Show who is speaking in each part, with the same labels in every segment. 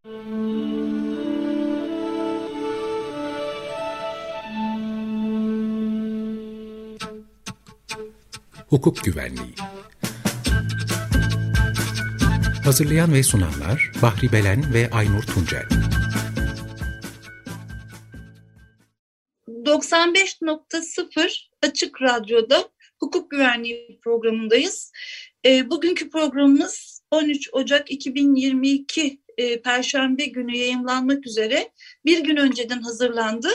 Speaker 1: Hukuk Güvenliği Hazırlayan ve sunanlar Bahri Belen ve Aynur Tuncel
Speaker 2: 95.0 Açık Radyo'da hukuk güvenliği programındayız. E, bugünkü programımız 13 Ocak 2022 e, Perşembe günü yayınlanmak üzere bir gün önceden hazırlandı.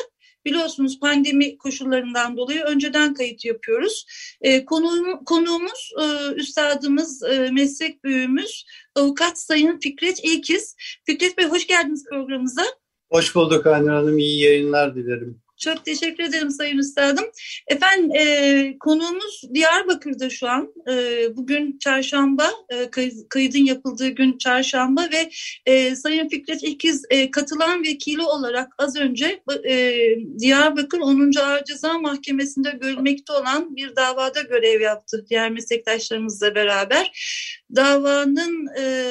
Speaker 2: Biliyorsunuz pandemi koşullarından dolayı önceden kayıt yapıyoruz. E, konuğum, konuğumuz, e, üstadımız, e, meslek büyüğümüz avukat Sayın Fikret İlkiz. Fikret Bey hoş geldiniz programımıza.
Speaker 3: Hoş bulduk Aynur Hanım. İyi yayınlar dilerim.
Speaker 2: Çok teşekkür ederim Sayın Üstadım. Efendim e, konuğumuz Diyarbakır'da şu an. E, bugün çarşamba, e, kaydın yapıldığı gün çarşamba ve e, Sayın Fikret İkiz e, katılan vekili olarak az önce e, Diyarbakır 10. Ağır Ceza Mahkemesi'nde görülmekte olan bir davada görev yaptı diğer meslektaşlarımızla beraber. Davanın... E,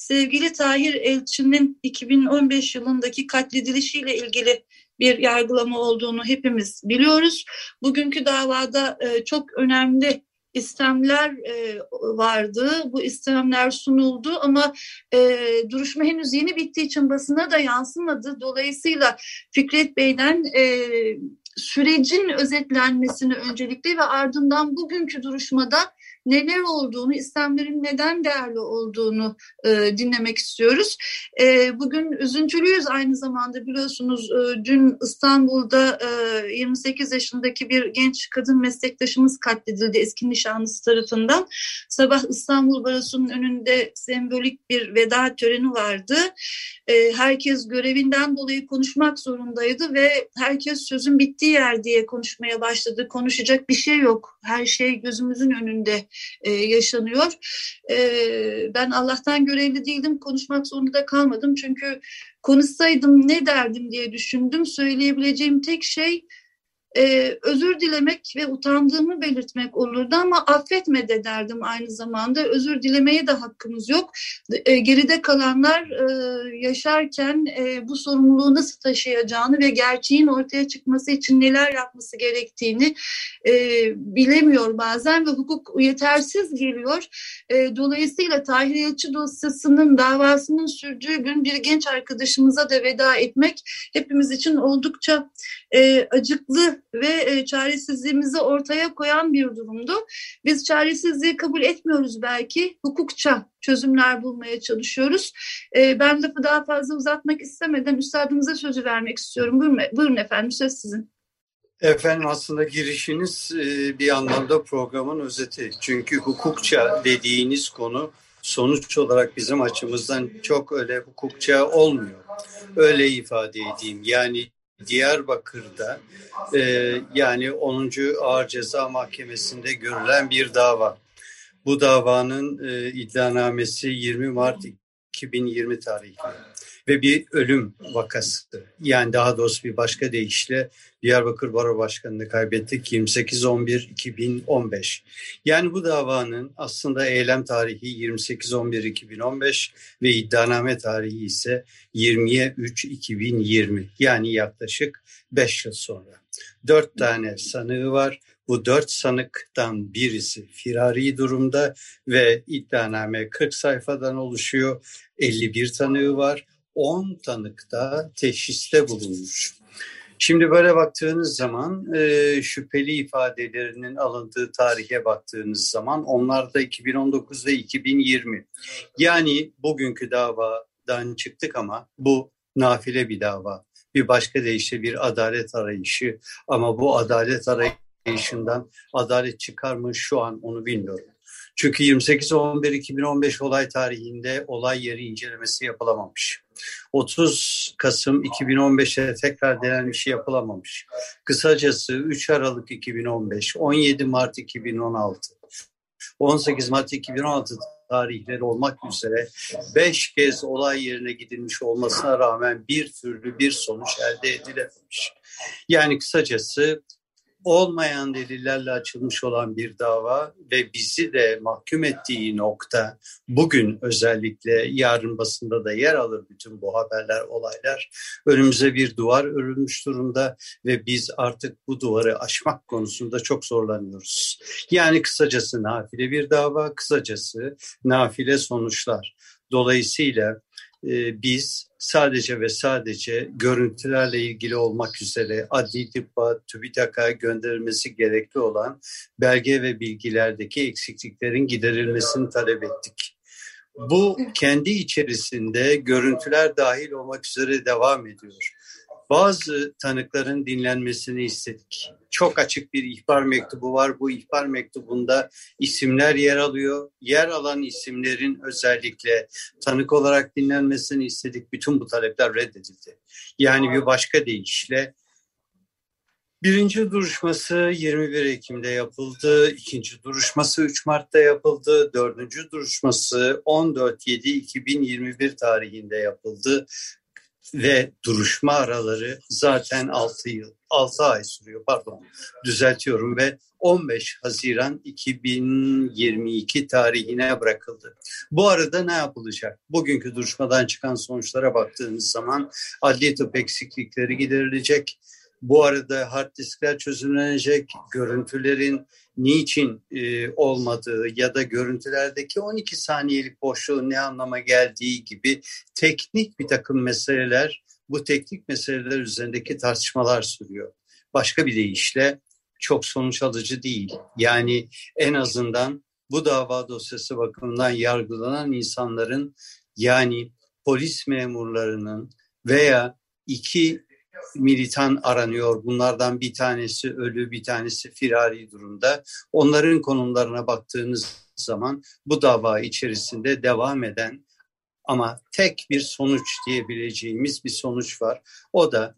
Speaker 2: sevgili Tahir Elçi'nin 2015 yılındaki katledilişiyle ilgili bir yargılama olduğunu hepimiz biliyoruz. Bugünkü davada e, çok önemli istemler e, vardı. Bu istemler sunuldu ama e, duruşma henüz yeni bittiği için basına da yansımadı. Dolayısıyla Fikret Bey'den sürecin özetlenmesini öncelikle ve ardından bugünkü duruşmada neler olduğunu, İslamların neden değerli olduğunu e, dinlemek istiyoruz. E, bugün üzüntülüyüz aynı zamanda biliyorsunuz e, dün İstanbul'da e, 28 yaşındaki bir genç kadın meslektaşımız katledildi eski nişanlısı tarafından. Sabah İstanbul Barosu'nun önünde sembolik bir veda töreni vardı. E, herkes görevinden dolayı konuşmak zorundaydı ve herkes sözün bittiği yer diye konuşmaya başladı. Konuşacak bir şey yok. Her şey gözümüzün önünde e, yaşanıyor. E, ben Allah'tan görevli değildim, konuşmak zorunda kalmadım. Çünkü konuşsaydım ne derdim diye düşündüm. Söyleyebileceğim tek şey e, özür dilemek ve utandığımı belirtmek olurdu ama affetme de derdim aynı zamanda. Özür dilemeye de hakkımız yok. E, geride kalanlar e, yaşarken e, bu sorumluluğu nasıl taşıyacağını ve gerçeğin ortaya çıkması için neler yapması gerektiğini e, bilemiyor bazen ve hukuk yetersiz geliyor. E, dolayısıyla Tahir Elçi dosyasının davasının sürdüğü gün bir genç arkadaşımıza da veda etmek hepimiz için oldukça e, acıklı ve e, çaresizliğimizi ortaya koyan bir durumdu. Biz çaresizliği kabul etmiyoruz belki, hukukça çözümler bulmaya çalışıyoruz. E, ben lafı daha fazla uzatmak istemeden üstadımıza sözü vermek istiyorum. Buyurun, efendim, söz sizin.
Speaker 3: Efendim aslında girişiniz e, bir anlamda programın özeti. Çünkü hukukça dediğiniz konu sonuç olarak bizim açımızdan çok öyle hukukça olmuyor. Öyle ifade edeyim. Yani Diyarbakır'da e, yani 10. Ağır Ceza Mahkemesi'nde görülen bir dava. Bu davanın e, iddianamesi 20 Mart 2020 tarihli ve bir ölüm vakası. Yani daha doğrusu bir başka deyişle Diyarbakır Baro Başkanı'nı kaybettik 28-11-2015. Yani bu davanın aslında eylem tarihi 28-11-2015 ve iddianame tarihi ise 20-3-2020 yani yaklaşık 5 yıl sonra. Dört tane sanığı var. Bu dört sanıktan birisi firari durumda ve iddianame 40 sayfadan oluşuyor. 51 tanığı var. 10 tanıkta teşhiste bulunmuş. Şimdi böyle baktığınız zaman e, şüpheli ifadelerinin alındığı tarihe baktığınız zaman onlar da 2019 ve 2020. Yani bugünkü davadan çıktık ama bu nafile bir dava. Bir başka deyişle bir adalet arayışı ama bu adalet arayışından adalet çıkar mı şu an onu bilmiyorum. Çünkü 28-11-2015 olay tarihinde olay yeri incelemesi yapılamamış. 30 Kasım 2015'te tekrar denenmişi yapılamamış. Kısacası 3 Aralık 2015, 17 Mart 2016, 18 Mart 2016 tarihleri olmak üzere 5 kez olay yerine gidilmiş olmasına rağmen bir türlü bir sonuç elde edilememiş. Yani kısacası olmayan delillerle açılmış olan bir dava ve bizi de mahkum ettiği nokta bugün özellikle yarın basında da yer alır bütün bu haberler, olaylar. Önümüze bir duvar örülmüş durumda ve biz artık bu duvarı aşmak konusunda çok zorlanıyoruz. Yani kısacası nafile bir dava, kısacası nafile sonuçlar. Dolayısıyla e, biz sadece ve sadece görüntülerle ilgili olmak üzere adli tıbba, TÜBİTAK'a gönderilmesi gerekli olan belge ve bilgilerdeki eksikliklerin giderilmesini talep ettik. Bu kendi içerisinde görüntüler dahil olmak üzere devam ediyor bazı tanıkların dinlenmesini istedik. Çok açık bir ihbar mektubu var. Bu ihbar mektubunda isimler yer alıyor. Yer alan isimlerin özellikle tanık olarak dinlenmesini istedik. Bütün bu talepler reddedildi. Yani bir başka deyişle Birinci duruşması 21 Ekim'de yapıldı, ikinci duruşması 3 Mart'ta yapıldı, dördüncü duruşması 14-7-2021 tarihinde yapıldı ve duruşma araları zaten 6 yıl 6 ay sürüyor pardon düzeltiyorum ve 15 Haziran 2022 tarihine bırakıldı. Bu arada ne yapılacak? Bugünkü duruşmadan çıkan sonuçlara baktığınız zaman adli tıp eksiklikleri giderilecek. Bu arada hard diskler çözümlenecek, görüntülerin niçin e, olmadığı ya da görüntülerdeki 12 saniyelik boşluğun ne anlama geldiği gibi teknik bir takım meseleler, bu teknik meseleler üzerindeki tartışmalar sürüyor. Başka bir deyişle çok sonuç alıcı değil. Yani en azından bu dava dosyası bakımından yargılanan insanların yani polis memurlarının veya iki militan aranıyor. Bunlardan bir tanesi ölü, bir tanesi firari durumda. Onların konumlarına baktığınız zaman bu dava içerisinde devam eden ama tek bir sonuç diyebileceğimiz bir sonuç var. O da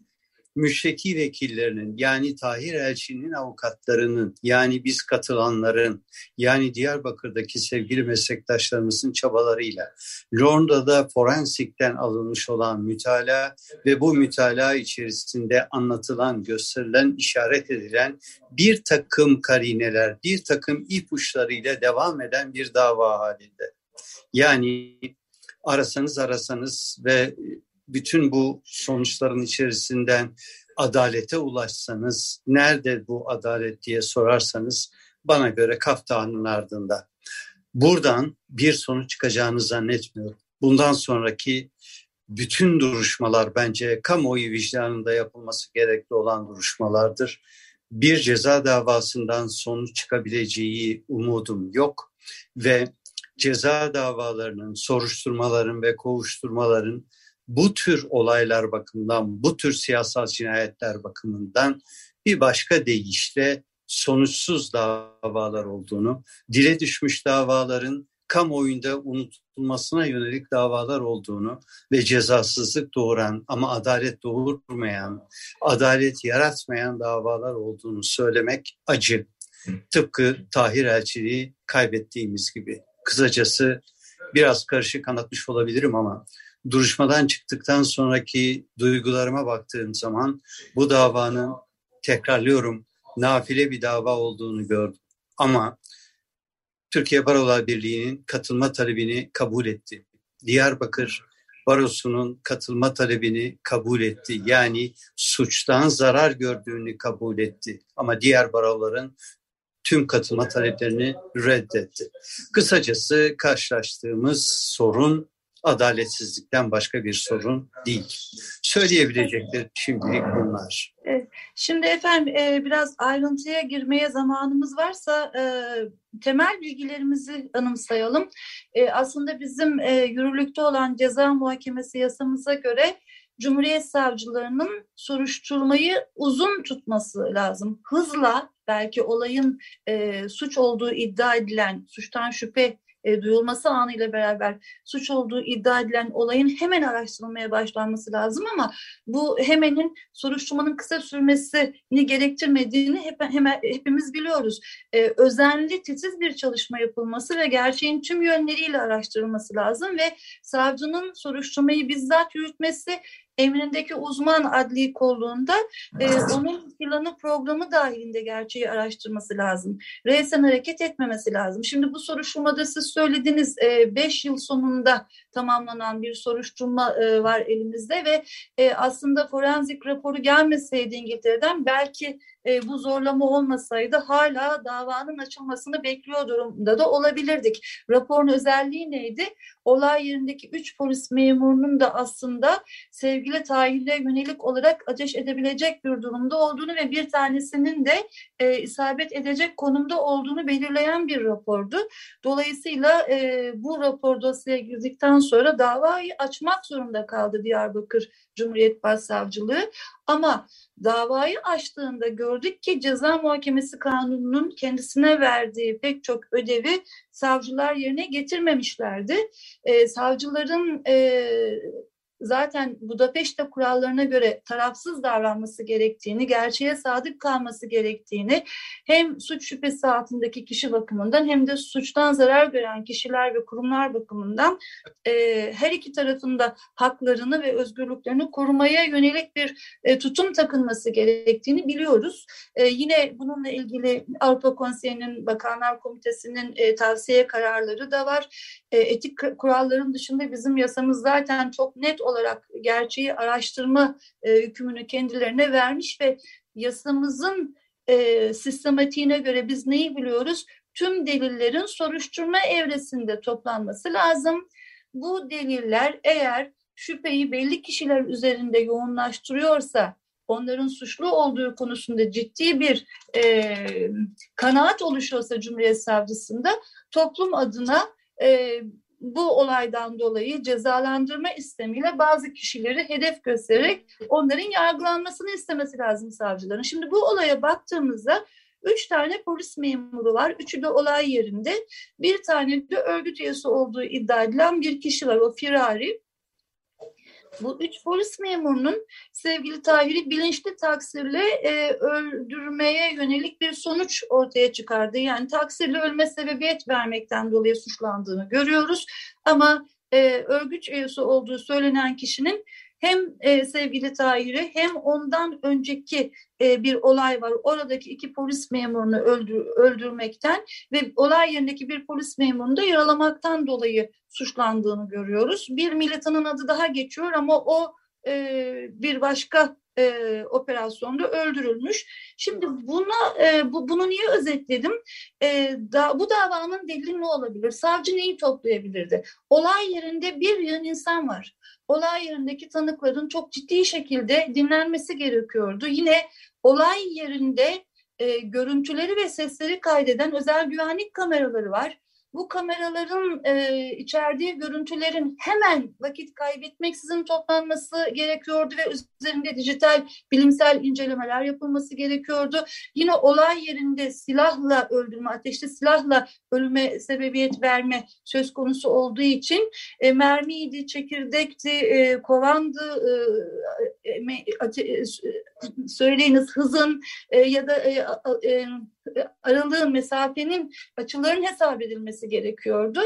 Speaker 3: müşteki vekillerinin yani Tahir Elçi'nin avukatlarının yani biz katılanların yani Diyarbakır'daki sevgili meslektaşlarımızın çabalarıyla Londra'da forensikten alınmış olan mütalaa ve bu mütalaa içerisinde anlatılan, gösterilen, işaret edilen bir takım karineler, bir takım ipuçlarıyla devam eden bir dava halinde. Yani arasanız arasanız ve bütün bu sonuçların içerisinden adalete ulaşsanız, nerede bu adalet diye sorarsanız bana göre kaftanın ardında. Buradan bir sonuç çıkacağını zannetmiyorum. Bundan sonraki bütün duruşmalar bence kamuoyu vicdanında yapılması gerekli olan duruşmalardır. Bir ceza davasından sonuç çıkabileceği umudum yok ve ceza davalarının, soruşturmaların ve kovuşturmaların bu tür olaylar bakımından, bu tür siyasal cinayetler bakımından bir başka deyişle sonuçsuz davalar olduğunu, dile düşmüş davaların kamuoyunda unutulmasına yönelik davalar olduğunu ve cezasızlık doğuran ama adalet doğurmayan, adalet yaratmayan davalar olduğunu söylemek acı. Tıpkı Tahir Elçiliği kaybettiğimiz gibi. Kısacası biraz karışık anlatmış olabilirim ama duruşmadan çıktıktan sonraki duygularıma baktığım zaman bu davanın tekrarlıyorum nafile bir dava olduğunu gördüm. Ama Türkiye Barolar Birliği'nin katılma talebini kabul etti. Diyarbakır Barosu'nun katılma talebini kabul etti. Yani suçtan zarar gördüğünü kabul etti. Ama diğer baroların tüm katılma taleplerini reddetti. Kısacası karşılaştığımız sorun adaletsizlikten başka bir sorun değil. Söyleyebilecekler şimdilik bunlar.
Speaker 2: Şimdi efendim e, biraz ayrıntıya girmeye zamanımız varsa e, temel bilgilerimizi anımsayalım. E, aslında bizim yürürlükte olan ceza muhakemesi yasamıza göre Cumhuriyet savcılarının soruşturmayı uzun tutması lazım. Hızla belki olayın suç olduğu iddia edilen, suçtan şüphe e, duyulması anıyla beraber suç olduğu iddia edilen olayın hemen araştırılmaya başlanması lazım ama bu hemenin soruşturmanın kısa sürmesini gerektirmediğini hep, hemen, hepimiz biliyoruz. E, özenli, titiz bir çalışma yapılması ve gerçeğin tüm yönleriyle araştırılması lazım ve savcının soruşturmayı bizzat yürütmesi emrindeki uzman adli kolluğunda e, onun planı programı dahilinde gerçeği araştırması lazım. Resen hareket etmemesi lazım. Şimdi bu soruşturmada siz söylediniz 5 e, yıl sonunda tamamlanan bir soruşturma e, var elimizde ve e, aslında forenzik raporu gelmeseydi İngiltere'den belki e, bu zorlama olmasaydı hala davanın açılmasını bekliyor durumda da olabilirdik. Raporun özelliği neydi? Olay yerindeki üç polis memurunun da aslında sevgili Tahir'e yönelik olarak ateş edebilecek bir durumda olduğunu ve bir tanesinin de e, isabet edecek konumda olduğunu belirleyen bir rapordu. Dolayısıyla e, bu rapor dosyaya girdikten sonra davayı açmak zorunda kaldı Diyarbakır Cumhuriyet Başsavcılığı. Ama davayı açtığında gördük ki ceza muhakemesi kanununun kendisine verdiği pek çok ödevi savcılar yerine getirmemişlerdi. E, savcıların e, zaten Budapeşte kurallarına göre tarafsız davranması gerektiğini, gerçeğe sadık kalması gerektiğini hem suç şüphesi altındaki kişi bakımından hem de suçtan zarar gören kişiler ve kurumlar bakımından e, her iki tarafında haklarını ve özgürlüklerini korumaya yönelik bir e, tutum takılması gerektiğini biliyoruz. E, yine bununla ilgili Avrupa Konseyi'nin, Bakanlar Komitesi'nin e, tavsiye kararları da var. E, etik kuralların dışında bizim yasamız zaten çok net olarak olarak gerçeği araştırma e, hükmünü kendilerine vermiş ve yasamızın e, sistematiğine göre biz neyi biliyoruz? Tüm delillerin soruşturma evresinde toplanması lazım. Bu deliller eğer şüpheyi belli kişiler üzerinde yoğunlaştırıyorsa onların suçlu olduğu konusunda ciddi bir e, kanaat oluşuyorsa Cumhuriyet Savcısında toplum adına e, bu olaydan dolayı cezalandırma istemiyle bazı kişileri hedef göstererek onların yargılanmasını istemesi lazım savcıların. Şimdi bu olaya baktığımızda Üç tane polis memuru var. Üçü de olay yerinde. Bir tane de örgüt üyesi olduğu iddia edilen bir kişi var. O firari. Bu üç polis memurunun sevgili Tahir'i bilinçli taksirle e, öldürmeye yönelik bir sonuç ortaya çıkardı. Yani taksirle ölme sebebiyet vermekten dolayı suçlandığını görüyoruz. Ama e, örgüt üyesi olduğu söylenen kişinin hem e, sevgili Tahir'i hem ondan önceki e, bir olay var. Oradaki iki polis memurunu öldür, öldürmekten ve olay yerindeki bir polis memurunu da yaralamaktan dolayı suçlandığını görüyoruz. Bir militanın adı daha geçiyor ama o e, bir başka e, operasyonda öldürülmüş. Şimdi buna e, bu, bunu niye özetledim? E, da, bu davanın delili ne olabilir? Savcı neyi toplayabilirdi? Olay yerinde bir yığın insan var. Olay yerindeki tanıkların çok ciddi şekilde dinlenmesi gerekiyordu. Yine olay yerinde e, görüntüleri ve sesleri kaydeden özel güvenlik kameraları var bu kameraların e, içerdiği görüntülerin hemen vakit kaybetmeksizin toplanması gerekiyordu ve üzerinde dijital bilimsel incelemeler yapılması gerekiyordu. Yine olay yerinde silahla öldürme, ateşli silahla ölüme sebebiyet verme söz konusu olduğu için e, mermiydi, çekirdekti, e, kovandı, e, e, e, söyleyiniz hızın e, ya da e, e, aralığın, mesafenin, açıların hesap edilmesi gerekiyordu.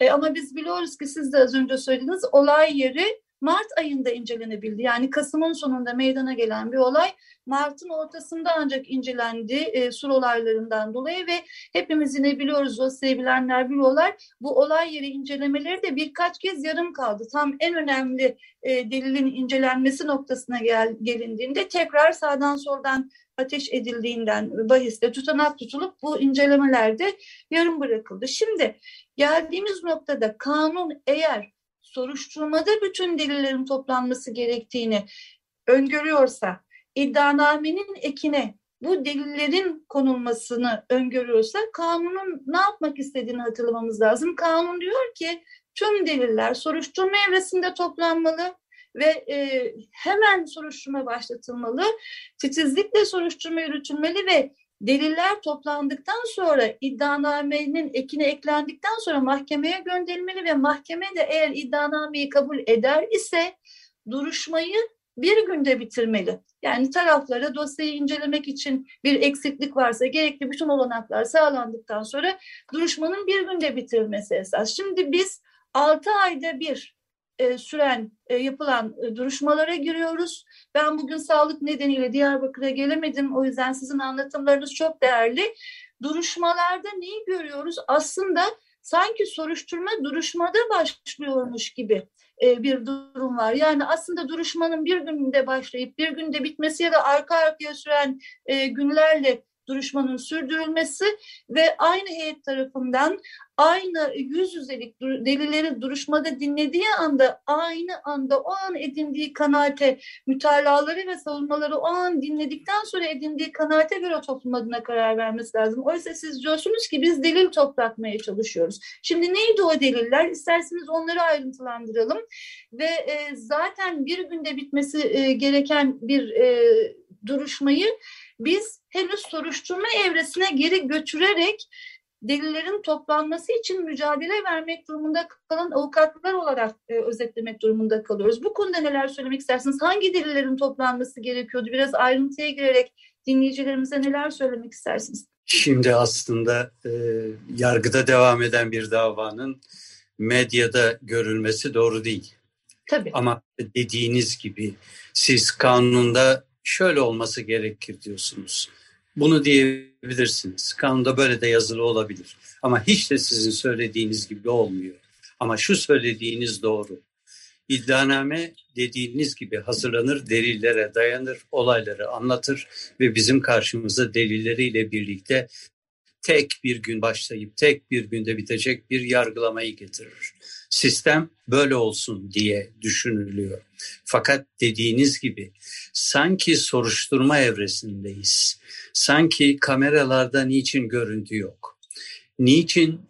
Speaker 2: E, ama biz biliyoruz ki siz de az önce söylediniz olay yeri Mart ayında incelenebildi. Yani Kasım'ın sonunda meydana gelen bir olay Mart'ın ortasında ancak incelendi e, sur olaylarından dolayı ve hepimiz yine biliyoruz dosyayı bilenler biliyorlar. Bu olay yeri incelemeleri de birkaç kez yarım kaldı. Tam en önemli e, delilin incelenmesi noktasına gel, gelindiğinde tekrar sağdan soldan ateş edildiğinden bahiste tutanak tutulup bu incelemelerde yarım bırakıldı. Şimdi geldiğimiz noktada kanun eğer soruşturmada bütün delillerin toplanması gerektiğini öngörüyorsa, iddianamenin ekine bu delillerin konulmasını öngörüyorsa kanunun ne yapmak istediğini hatırlamamız lazım. Kanun diyor ki tüm deliller soruşturma evresinde toplanmalı, ve e, hemen soruşturma başlatılmalı, titizlikle soruşturma yürütülmeli ve deliller toplandıktan sonra iddianamenin ekine eklendikten sonra mahkemeye gönderilmeli ve mahkeme de eğer iddianameyi kabul eder ise duruşmayı bir günde bitirmeli. Yani taraflara dosyayı incelemek için bir eksiklik varsa gerekli bütün olanaklar sağlandıktan sonra duruşmanın bir günde bitirilmesi esas. Şimdi biz 6 ayda bir e, süren e, yapılan e, duruşmalara giriyoruz. Ben bugün sağlık nedeniyle Diyarbakır'a gelemedim. O yüzden sizin anlatımlarınız çok değerli. Duruşmalarda neyi görüyoruz? Aslında sanki soruşturma duruşmada başlıyormuş gibi bir durum var. Yani aslında duruşmanın bir günde başlayıp bir günde bitmesi ya da arka arkaya süren günlerle duruşmanın sürdürülmesi ve aynı heyet tarafından aynı yüz yüzelik delilleri duruşmada dinlediği anda aynı anda o an edindiği kanaate mütalaları ve savunmaları o an dinledikten sonra edindiği kanaate göre toplum adına karar vermesi lazım. Oysa siz diyorsunuz ki biz delil toplatmaya çalışıyoruz. Şimdi neydi o deliller? İsterseniz onları ayrıntılandıralım ve e, zaten bir günde bitmesi e, gereken bir e, duruşmayı biz henüz soruşturma evresine geri götürerek delillerin toplanması için mücadele vermek durumunda kalan avukatlar olarak e, özetlemek durumunda kalıyoruz. Bu konuda neler söylemek istersiniz? Hangi delillerin toplanması gerekiyordu? Biraz ayrıntıya girerek dinleyicilerimize neler söylemek istersiniz?
Speaker 3: Şimdi aslında e, yargıda devam eden bir davanın medyada görülmesi doğru değil.
Speaker 2: Tabii.
Speaker 3: Ama dediğiniz gibi siz kanunda şöyle olması gerekir diyorsunuz. Bunu diyebilirsiniz. Kanunda böyle de yazılı olabilir. Ama hiç de sizin söylediğiniz gibi olmuyor. Ama şu söylediğiniz doğru. İddianame dediğiniz gibi hazırlanır, delillere dayanır, olayları anlatır ve bizim karşımıza delilleriyle birlikte tek bir gün başlayıp tek bir günde bitecek bir yargılamayı getirir. Sistem böyle olsun diye düşünülüyor. Fakat dediğiniz gibi sanki soruşturma evresindeyiz. Sanki kameralarda niçin görüntü yok? Niçin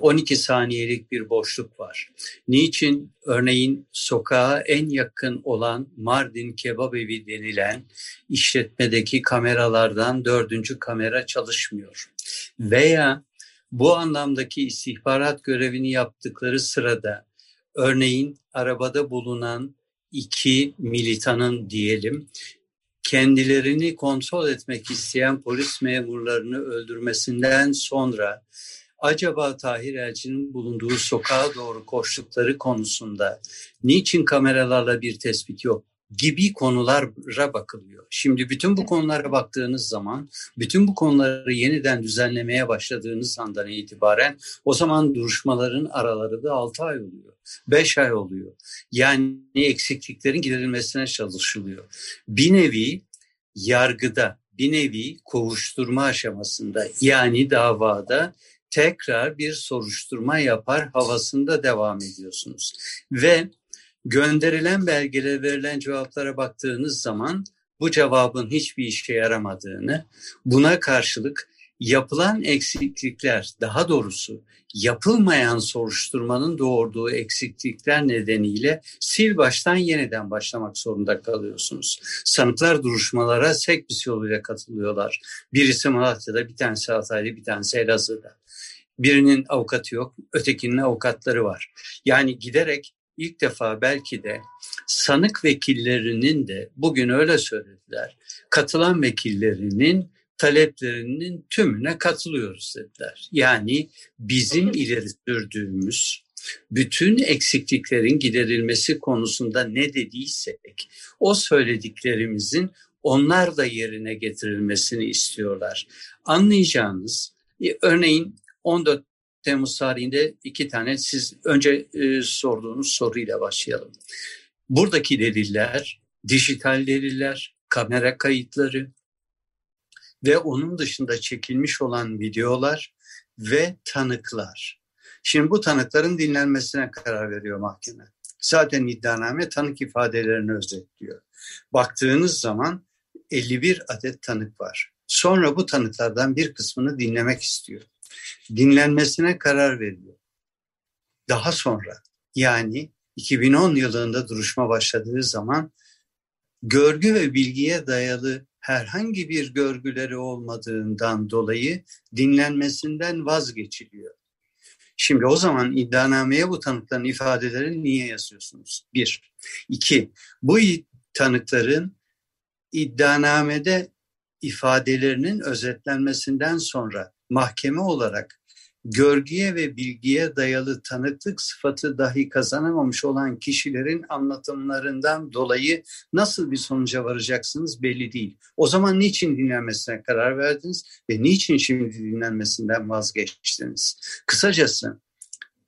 Speaker 3: 12 e, saniyelik bir boşluk var? Niçin örneğin sokağa en yakın olan Mardin Kebap Evi denilen işletmedeki kameralardan dördüncü kamera çalışmıyor? Veya bu anlamdaki istihbarat görevini yaptıkları sırada örneğin arabada bulunan iki militanın diyelim kendilerini kontrol etmek isteyen polis memurlarını öldürmesinden sonra acaba Tahir Elçi'nin bulunduğu sokağa doğru koştukları konusunda niçin kameralarla bir tespit yok? Gibi konulara bakılıyor. Şimdi bütün bu konulara baktığınız zaman, bütün bu konuları yeniden düzenlemeye başladığınız andan itibaren o zaman duruşmaların araları da 6 ay oluyor. 5 ay oluyor. Yani eksikliklerin giderilmesine çalışılıyor. Bir nevi yargıda, bir nevi kovuşturma aşamasında yani davada tekrar bir soruşturma yapar havasında devam ediyorsunuz. Ve gönderilen belgelere verilen cevaplara baktığınız zaman bu cevabın hiçbir işe yaramadığını, buna karşılık yapılan eksiklikler, daha doğrusu yapılmayan soruşturmanın doğurduğu eksiklikler nedeniyle sil baştan yeniden başlamak zorunda kalıyorsunuz. Sanıklar duruşmalara sekbis yoluyla katılıyorlar. Birisi Malatya'da, bir tanesi Hatay'da, bir tanesi Elazığ'da. Birinin avukatı yok, ötekinin avukatları var. Yani giderek ilk defa belki de sanık vekillerinin de bugün öyle söylediler. Katılan vekillerinin taleplerinin tümüne katılıyoruz dediler. Yani bizim ileri sürdüğümüz bütün eksikliklerin giderilmesi konusunda ne dediysek o söylediklerimizin onlar da yerine getirilmesini istiyorlar. Anlayacağınız e, örneğin 14 Temmuz tarihinde iki tane siz önce e, sorduğunuz soruyla başlayalım. Buradaki deliller, dijital deliller, kamera kayıtları ve onun dışında çekilmiş olan videolar ve tanıklar. Şimdi bu tanıkların dinlenmesine karar veriyor mahkeme. Zaten iddianame tanık ifadelerini özetliyor. Baktığınız zaman 51 adet tanık var. Sonra bu tanıklardan bir kısmını dinlemek istiyor dinlenmesine karar veriyor. Daha sonra yani 2010 yılında duruşma başladığı zaman görgü ve bilgiye dayalı herhangi bir görgüleri olmadığından dolayı dinlenmesinden vazgeçiliyor. Şimdi o zaman iddianameye bu tanıkların ifadeleri niye yazıyorsunuz? Bir. İki, bu tanıkların iddianamede ifadelerinin özetlenmesinden sonra mahkeme olarak görgüye ve bilgiye dayalı tanıklık sıfatı dahi kazanamamış olan kişilerin anlatımlarından dolayı nasıl bir sonuca varacaksınız belli değil. O zaman niçin dinlenmesine karar verdiniz ve niçin şimdi dinlenmesinden vazgeçtiniz? Kısacası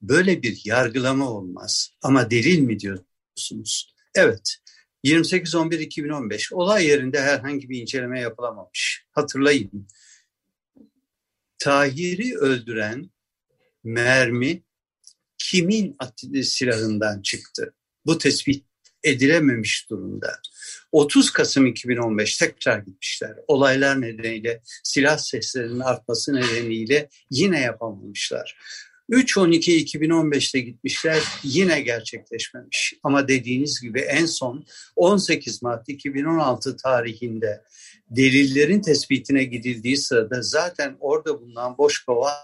Speaker 3: böyle bir yargılama olmaz ama delil mi diyorsunuz? Evet, 28-11-2015 olay yerinde herhangi bir inceleme yapılamamış. Hatırlayın Tahir'i öldüren mermi kimin silahından çıktı? Bu tespit edilememiş durumda. 30 Kasım 2015 tekrar gitmişler. Olaylar nedeniyle silah seslerinin artması nedeniyle yine yapamamışlar. 3-12-2015'te gitmişler yine gerçekleşmemiş. Ama dediğiniz gibi en son 18 Mart 2016 tarihinde delillerin tespitine gidildiği sırada zaten orada bulunan boş kovan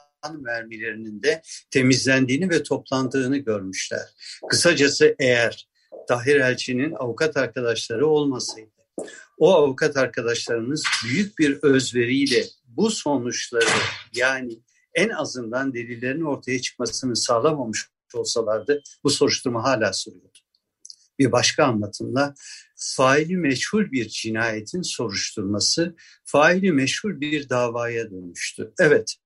Speaker 3: mermilerinin de temizlendiğini ve toplandığını görmüşler. Kısacası eğer Tahir Elçi'nin avukat arkadaşları olmasaydı, o avukat arkadaşlarımız büyük bir özveriyle bu sonuçları yani en azından delillerin ortaya çıkmasını sağlamamış olsalardı bu soruşturma hala sürüyordu. Bir başka anlatımla faili meşhur bir cinayetin soruşturması faili meşhur bir davaya dönüştü. Evet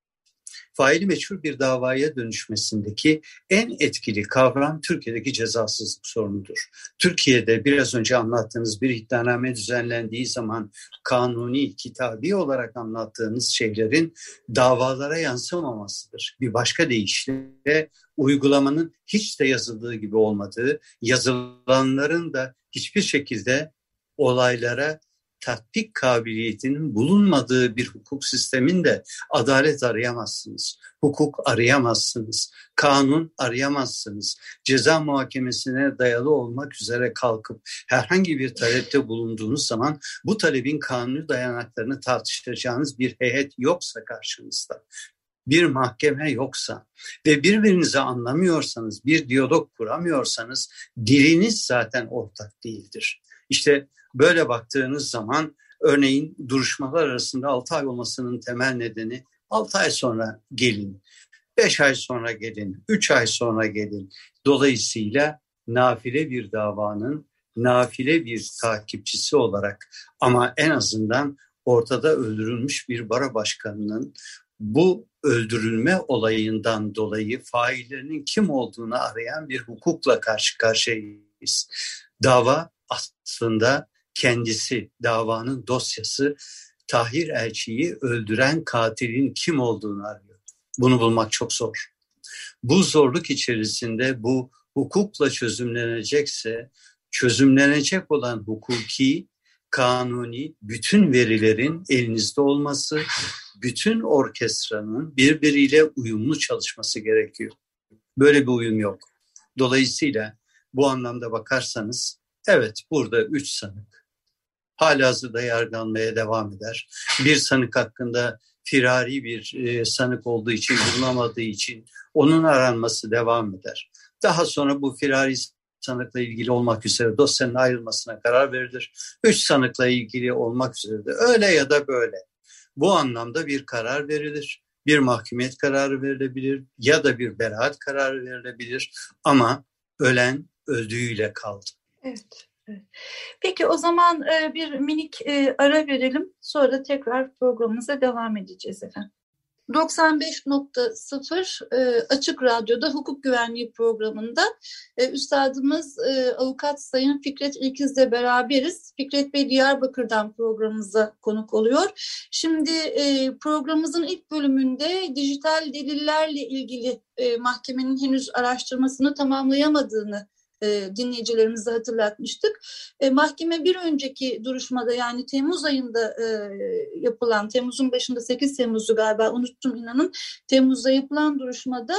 Speaker 3: faili meçhul bir davaya dönüşmesindeki en etkili kavram Türkiye'deki cezasızlık sorunudur. Türkiye'de biraz önce anlattığınız bir iddianame düzenlendiği zaman kanuni, kitabi olarak anlattığınız şeylerin davalara yansımamasıdır. Bir başka deyişle uygulamanın hiç de yazıldığı gibi olmadığı, yazılanların da hiçbir şekilde olaylara tatbik kabiliyetinin bulunmadığı bir hukuk sisteminde adalet arayamazsınız. Hukuk arayamazsınız. Kanun arayamazsınız. Ceza muhakemesine dayalı olmak üzere kalkıp herhangi bir talepte bulunduğunuz zaman bu talebin kanuni dayanaklarını tartışacağınız bir heyet yoksa karşınızda bir mahkeme yoksa ve birbirinizi anlamıyorsanız, bir diyalog kuramıyorsanız diliniz zaten ortak değildir. İşte Böyle baktığınız zaman örneğin duruşmalar arasında 6 ay olmasının temel nedeni 6 ay sonra gelin, 5 ay sonra gelin, 3 ay sonra gelin. Dolayısıyla nafile bir davanın nafile bir takipçisi olarak ama en azından ortada öldürülmüş bir bara başkanının bu öldürülme olayından dolayı faillerinin kim olduğunu arayan bir hukukla karşı karşıyayız. Dava aslında kendisi davanın dosyası Tahir Elçi'yi öldüren katilin kim olduğunu arıyor. Bunu bulmak çok zor. Bu zorluk içerisinde bu hukukla çözümlenecekse çözümlenecek olan hukuki, kanuni bütün verilerin elinizde olması, bütün orkestranın birbiriyle uyumlu çalışması gerekiyor. Böyle bir uyum yok. Dolayısıyla bu anlamda bakarsanız evet burada üç sanık halihazırda yargılanmaya devam eder. Bir sanık hakkında firari bir e, sanık olduğu için, bulunamadığı için onun aranması devam eder. Daha sonra bu firari sanıkla ilgili olmak üzere dosyanın ayrılmasına karar verilir. Üç sanıkla ilgili olmak üzere de öyle ya da böyle. Bu anlamda bir karar verilir. Bir mahkumiyet kararı verilebilir ya da bir beraat kararı verilebilir ama ölen öldüğüyle kaldı.
Speaker 2: Evet. Peki o zaman e, bir minik e, ara verelim. Sonra tekrar programımıza devam edeceğiz efendim. 95.0 e, Açık Radyo'da hukuk güvenliği programında üstadımız avukat Sayın Fikret İlkiz'le beraberiz. Fikret Bey Diyarbakır'dan programımıza konuk oluyor. Şimdi programımızın ilk bölümünde dijital delillerle ilgili mahkemenin henüz araştırmasını tamamlayamadığını e, dinleyicilerimize hatırlatmıştık. E, mahkeme bir önceki duruşmada yani Temmuz ayında e, yapılan, Temmuz'un başında 8 Temmuz'u galiba unuttum inanın, Temmuz'da yapılan duruşmada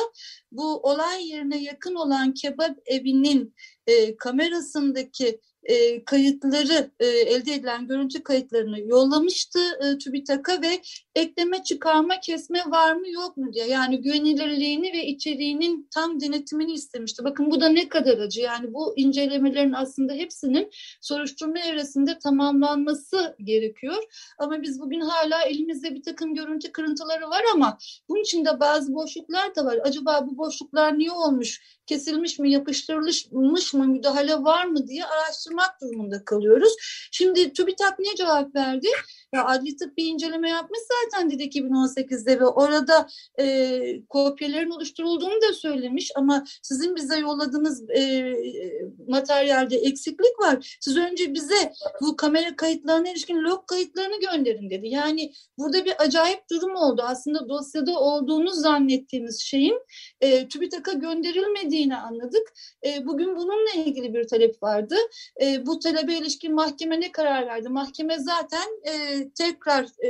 Speaker 2: bu olay yerine yakın olan kebap evinin e, kamerasındaki e, kayıtları e, elde edilen görüntü kayıtlarını yollamıştı e, TÜBİTAK'a ve ekleme çıkarma kesme var mı yok mu diye yani güvenilirliğini ve içeriğinin tam denetimini istemişti. Bakın bu da ne kadar acı yani bu incelemelerin aslında hepsinin soruşturma evresinde tamamlanması gerekiyor. Ama biz bugün hala elimizde bir takım görüntü kırıntıları var ama bunun içinde bazı boşluklar da var. Acaba bu boşluklar niye olmuş? Kesilmiş mi, yapıştırılmış mı, müdahale var mı diye araştırmak durumunda kalıyoruz. Şimdi TÜBİTAK ne cevap verdi? Ya adli tıp bir inceleme yapmış zaten dedi 2018'de ve orada e, kopyaların oluşturulduğunu da söylemiş ama sizin bize yolladığınız e, materyalde eksiklik var. Siz önce bize bu kamera kayıtlarına ilişkin log kayıtlarını gönderin dedi. Yani burada bir acayip durum oldu. Aslında dosyada olduğunu zannettiğimiz şeyin e, TÜBİTAK'a gönderilmediğini anladık. E, bugün bununla ilgili bir talep vardı. E, bu talebe ilişkin mahkeme ne karar verdi? Mahkeme zaten e, tekrar e,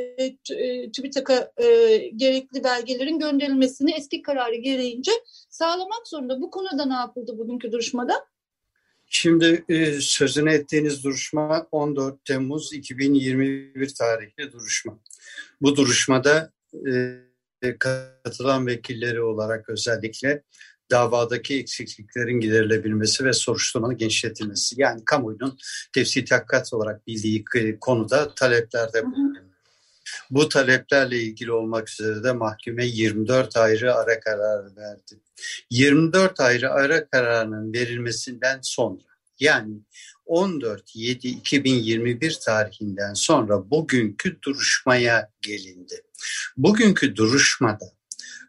Speaker 2: e, TÜBİTAK'a e, gerekli belgelerin gönderilmesini eski kararı gereğince sağlamak zorunda. Bu konuda ne yapıldı bugünkü duruşmada?
Speaker 3: Şimdi e, sözünü ettiğiniz duruşma 14 Temmuz 2021 tarihli duruşma. Bu duruşmada e, katılan vekilleri olarak özellikle davadaki eksikliklerin giderilebilmesi ve soruşturmanın genişletilmesi. Yani kamuoyunun tefsir hakikat olarak bildiği konuda taleplerde bulunuyor. Bu taleplerle ilgili olmak üzere de mahkeme 24 ayrı ara karar verdi. 24 ayrı ara kararının verilmesinden sonra yani 14-7-2021 tarihinden sonra bugünkü duruşmaya gelindi. Bugünkü duruşmada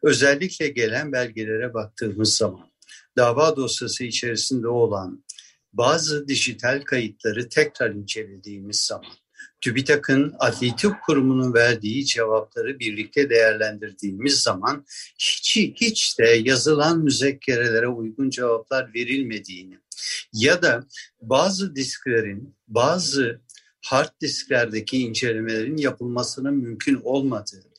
Speaker 3: özellikle gelen belgelere baktığımız zaman dava dosyası içerisinde olan bazı dijital kayıtları tekrar incelediğimiz zaman TÜBİTAK'ın Adli Tıp Kurumu'nun verdiği cevapları birlikte değerlendirdiğimiz zaman hiç, hiç de yazılan müzekkerelere uygun cevaplar verilmediğini ya da bazı disklerin, bazı hard disklerdeki incelemelerin yapılmasının mümkün olmadığı,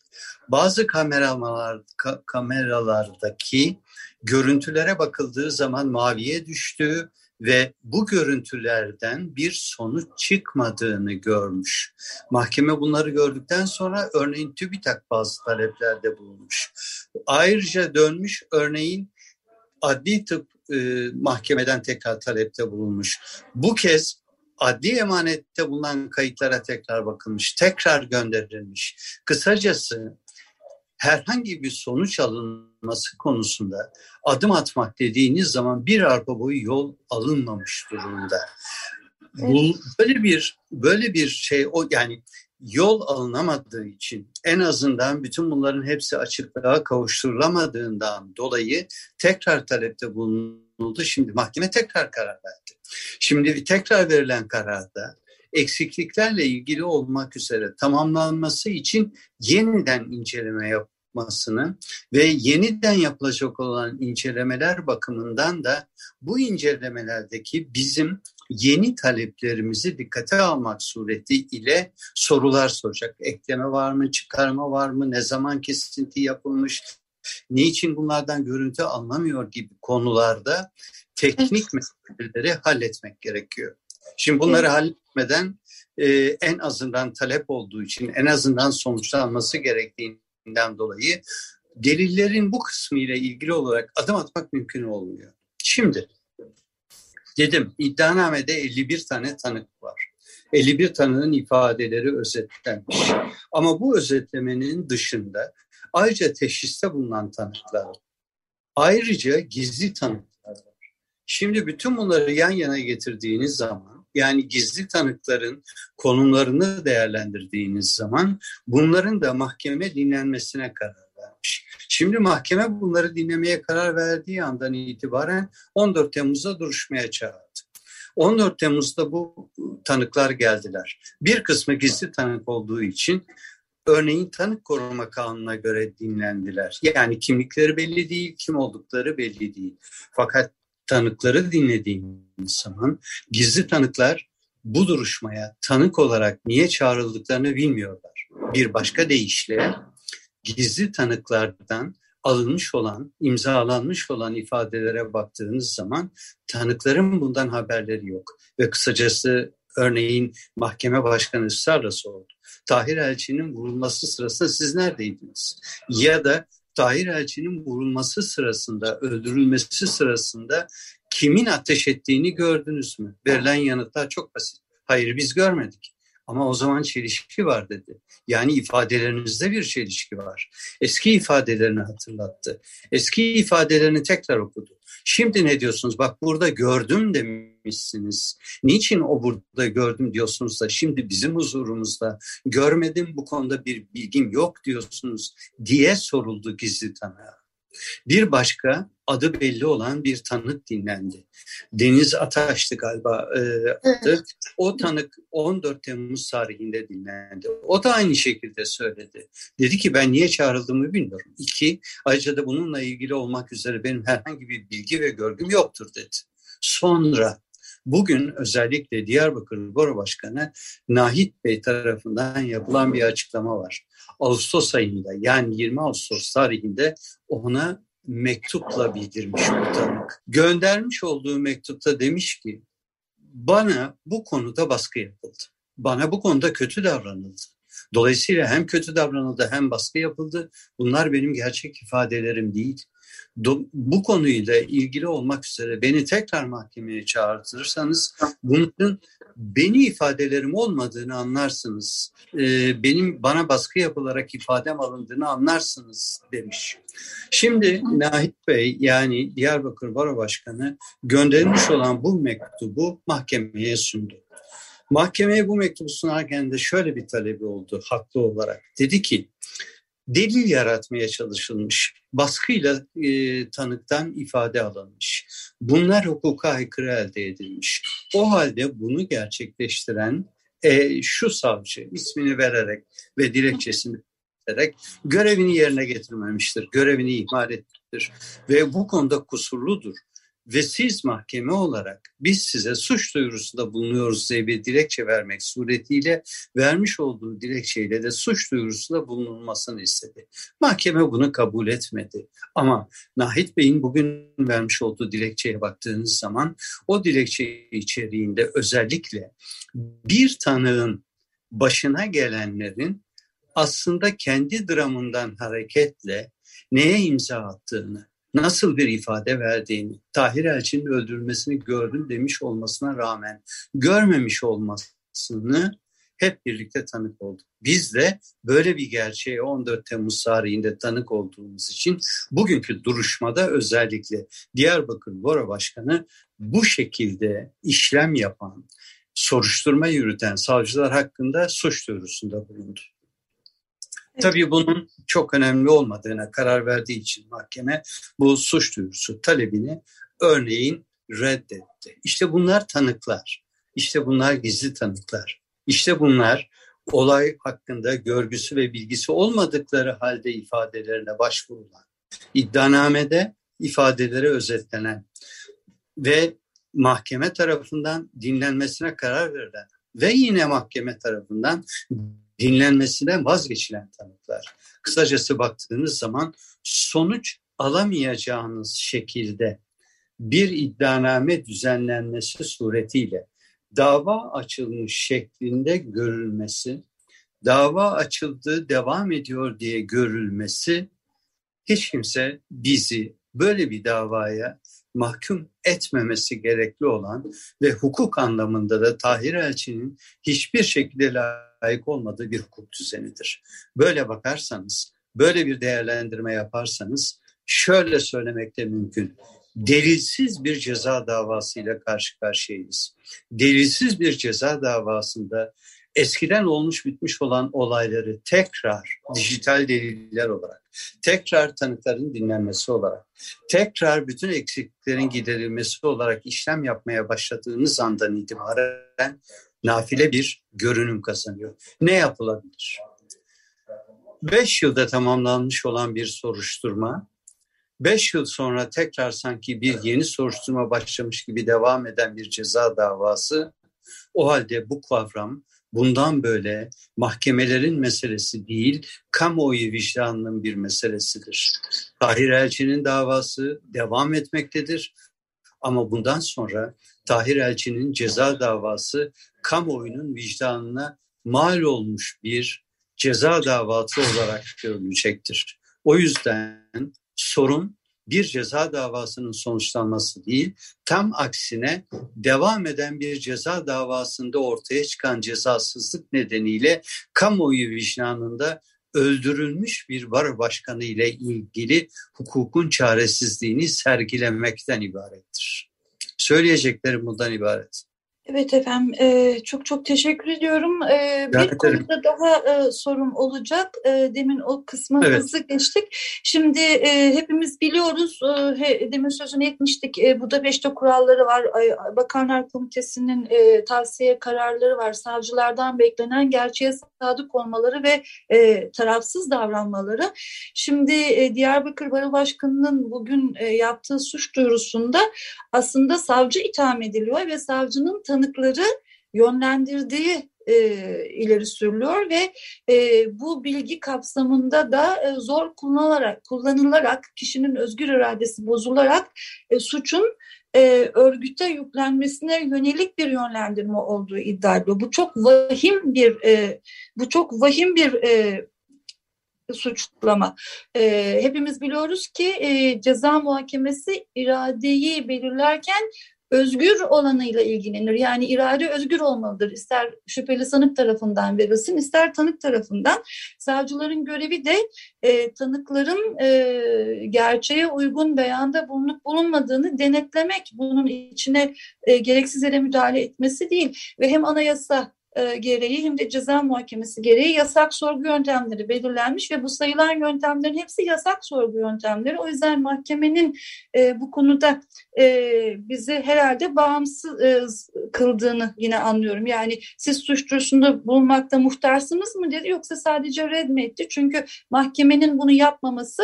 Speaker 3: bazı kameralar, ka, kameralardaki görüntülere bakıldığı zaman maviye düştüğü ve bu görüntülerden bir sonuç çıkmadığını görmüş. Mahkeme bunları gördükten sonra örneğin TÜBİTAK bazı taleplerde bulunmuş. Ayrıca dönmüş örneğin adli tıp e, mahkemeden tekrar talepte bulunmuş. Bu kez adli emanette bulunan kayıtlara tekrar bakılmış, tekrar gönderilmiş. Kısacası herhangi bir sonuç alınması konusunda adım atmak dediğiniz zaman bir arpa boyu yol alınmamış durumda. Bu böyle bir böyle bir şey o yani yol alınamadığı için en azından bütün bunların hepsi açıklığa kavuşturulamadığından dolayı tekrar talepte bulunuldu. Şimdi mahkeme tekrar karar verdi. Şimdi tekrar verilen kararda eksikliklerle ilgili olmak üzere tamamlanması için yeniden inceleme yapmasını ve yeniden yapılacak olan incelemeler bakımından da bu incelemelerdeki bizim yeni taleplerimizi dikkate almak sureti ile sorular soracak. Ekleme var mı, çıkarma var mı, ne zaman kesinti yapılmış, niçin bunlardan görüntü alınamıyor gibi konularda teknik meseleleri halletmek gerekiyor. Şimdi bunları halletmeden e, en azından talep olduğu için en azından sonuçlanması gerektiğinden dolayı delillerin bu kısmı ile ilgili olarak adım atmak mümkün olmuyor. Şimdi dedim iddianamede 51 tane tanık var. 51 tanığın ifadeleri özetlenmiş. Ama bu özetlemenin dışında ayrıca teşhiste bulunan tanıklar var. Ayrıca gizli tanıklar var. Şimdi bütün bunları yan yana getirdiğiniz zaman yani gizli tanıkların konumlarını değerlendirdiğiniz zaman bunların da mahkeme dinlenmesine karar vermiş. Şimdi mahkeme bunları dinlemeye karar verdiği andan itibaren 14 Temmuz'da duruşmaya çağırdı. 14 Temmuz'da bu tanıklar geldiler. Bir kısmı gizli tanık olduğu için örneğin tanık koruma kanununa göre dinlendiler. Yani kimlikleri belli değil, kim oldukları belli değil. Fakat tanıkları dinlediğimiz zaman gizli tanıklar bu duruşmaya tanık olarak niye çağrıldıklarını bilmiyorlar. Bir başka deyişle gizli tanıklardan alınmış olan, imzalanmış olan ifadelere baktığınız zaman tanıkların bundan haberleri yok. Ve kısacası örneğin mahkeme başkanı ısrarla sordu. Tahir Elçi'nin vurulması sırasında siz neredeydiniz? Ya da Tahir Elçi'nin vurulması sırasında, öldürülmesi sırasında kimin ateş ettiğini gördünüz mü? Verilen yanıtlar çok basit. Hayır biz görmedik. Ama o zaman çelişki var dedi. Yani ifadelerinizde bir çelişki var. Eski ifadelerini hatırlattı. Eski ifadelerini tekrar okudu. Şimdi ne diyorsunuz? Bak burada gördüm demişsiniz. Niçin o burada gördüm diyorsunuz da şimdi bizim huzurumuzda görmedim bu konuda bir bilgim yok diyorsunuz diye soruldu gizli tanığa. Bir başka adı belli olan bir tanık dinlendi. Deniz Ataş'tı galiba e, adı. O tanık 14 Temmuz tarihinde dinlendi. O da aynı şekilde söyledi. Dedi ki ben niye çağrıldığımı bilmiyorum. İki, ayrıca da bununla ilgili olmak üzere benim herhangi bir bilgi ve görgüm yoktur dedi. Sonra Bugün özellikle Diyarbakır Boro Başkanı Nahit Bey tarafından yapılan bir açıklama var. Ağustos ayında yani 20 Ağustos tarihinde ona mektupla bildirmiş bu tanık. Göndermiş olduğu mektupta demiş ki bana bu konuda baskı yapıldı. Bana bu konuda kötü davranıldı. Dolayısıyla hem kötü davranıldı hem baskı yapıldı. Bunlar benim gerçek ifadelerim değil bu konuyla ilgili olmak üzere beni tekrar mahkemeye çağırtırsanız bunun beni ifadelerim olmadığını anlarsınız. Ee, benim bana baskı yapılarak ifadem alındığını anlarsınız demiş. Şimdi Nahit Bey yani Diyarbakır Baro Başkanı gönderilmiş olan bu mektubu mahkemeye sundu. Mahkemeye bu mektubu sunarken de şöyle bir talebi oldu haklı olarak. Dedi ki delil yaratmaya çalışılmış. Baskıyla e, tanıktan ifade alınmış. Bunlar hukuka aykırı elde edilmiş. O halde bunu gerçekleştiren e, şu savcı ismini vererek ve dilekçesini vererek görevini yerine getirmemiştir. Görevini ihmal etmiştir ve bu konuda kusurludur ve siz mahkeme olarak biz size suç duyurusunda bulunuyoruz diye bir dilekçe vermek suretiyle vermiş olduğu dilekçeyle de suç duyurusunda bulunulmasını istedi. Mahkeme bunu kabul etmedi. Ama Nahit Bey'in bugün vermiş olduğu dilekçeye baktığınız zaman o dilekçe içeriğinde özellikle bir tanığın başına gelenlerin aslında kendi dramından hareketle neye imza attığını, nasıl bir ifade verdiğini, Tahir Elçi'nin öldürülmesini gördüm demiş olmasına rağmen görmemiş olmasını hep birlikte tanık olduk. Biz de böyle bir gerçeğe 14 Temmuz tarihinde tanık olduğumuz için bugünkü duruşmada özellikle Diyarbakır Bora Başkanı bu şekilde işlem yapan, soruşturma yürüten savcılar hakkında suç duyurusunda bulundu. Tabii bunun çok önemli olmadığına karar verdiği için mahkeme bu suç duyurusu talebini örneğin reddetti. İşte bunlar tanıklar. İşte bunlar gizli tanıklar. İşte bunlar olay hakkında görgüsü ve bilgisi olmadıkları halde ifadelerine başvurulan, iddianamede ifadeleri özetlenen ve mahkeme tarafından dinlenmesine karar verilen ve yine mahkeme tarafından dinlenmesinden vazgeçilen tanıklar. Kısacası baktığınız zaman sonuç alamayacağınız şekilde bir iddianame düzenlenmesi suretiyle dava açılmış şeklinde görülmesi, dava açıldığı devam ediyor diye görülmesi hiç kimse bizi böyle bir davaya mahkum etmemesi gerekli olan ve hukuk anlamında da Tahir Elçi'nin hiçbir şekilde layık olmadığı bir hukuk düzenidir. Böyle bakarsanız, böyle bir değerlendirme yaparsanız şöyle söylemek de mümkün. Delilsiz bir ceza davasıyla karşı karşıyayız. Delilsiz bir ceza davasında eskiden olmuş bitmiş olan olayları tekrar dijital deliller olarak, tekrar tanıkların dinlenmesi olarak, tekrar bütün eksikliklerin giderilmesi olarak işlem yapmaya başladığınız andan itibaren nafile bir görünüm kazanıyor. Ne yapılabilir? Beş yılda tamamlanmış olan bir soruşturma, beş yıl sonra tekrar sanki bir yeni soruşturma başlamış gibi devam eden bir ceza davası O halde bu kavram bundan böyle mahkemelerin meselesi değil, kamuoyu vicdanının bir meselesidir. Tahir Elçi'nin davası devam etmektedir. Ama bundan sonra Tahir Elçi'nin ceza davası kamuoyunun vicdanına mal olmuş bir ceza davası olarak görülecektir. O yüzden sorun bir ceza davasının sonuçlanması değil, tam aksine devam eden bir ceza davasında ortaya çıkan cezasızlık nedeniyle kamuoyu vicdanında öldürülmüş bir baro başkanı ile ilgili hukukun çaresizliğini sergilemekten ibarettir. Söyleyeceklerim bundan ibaret.
Speaker 2: Evet efendim e, çok çok teşekkür ediyorum. E, bir konuda daha e, sorum olacak. E, demin o kısmı evet. hızlı geçtik. Şimdi e, hepimiz biliyoruz e, he, demin sözünü etmiştik. E, Budapeşte kuralları var. E, Bakanlar Komitesi'nin e, tavsiye kararları var. Savcılardan beklenen gerçeğe sadık olmaları ve e, tarafsız davranmaları. Şimdi e, Diyarbakır Baro Başkanı'nın bugün e, yaptığı suç duyurusunda aslında savcı itham ediliyor ve savcının tanıkları yönlendirdiği e, ileri sürülüyor ve e, bu bilgi kapsamında da e, zor kullanılarak kullanılarak kişinin özgür iradesi bozularak e, suçun e, örgüte yüklenmesine yönelik bir yönlendirme olduğu iddia ediliyor. Bu çok vahim bir e, bu çok vahim bir e, suçlama. E, hepimiz biliyoruz ki e, ceza muhakemesi iradeyi belirlerken özgür olanıyla ilgilenir. Yani irade özgür olmalıdır. İster şüpheli sanık tarafından verilsin, ister tanık tarafından. Savcıların görevi de e, tanıkların e, gerçeğe uygun beyanda bulunup bulunmadığını denetlemek. Bunun içine e, gereksiz yere müdahale etmesi değil. Ve hem anayasa e, gereği hem de ceza muhakemesi gereği yasak sorgu yöntemleri belirlenmiş ve bu sayılan yöntemlerin hepsi yasak sorgu yöntemleri. O yüzden mahkemenin e, bu konuda e, bizi herhalde bağımsız e, kıldığını yine anlıyorum. Yani siz suç duyurusunda bulunmakta muhtarsınız mı dedi yoksa sadece red mi etti? Çünkü mahkemenin bunu yapmaması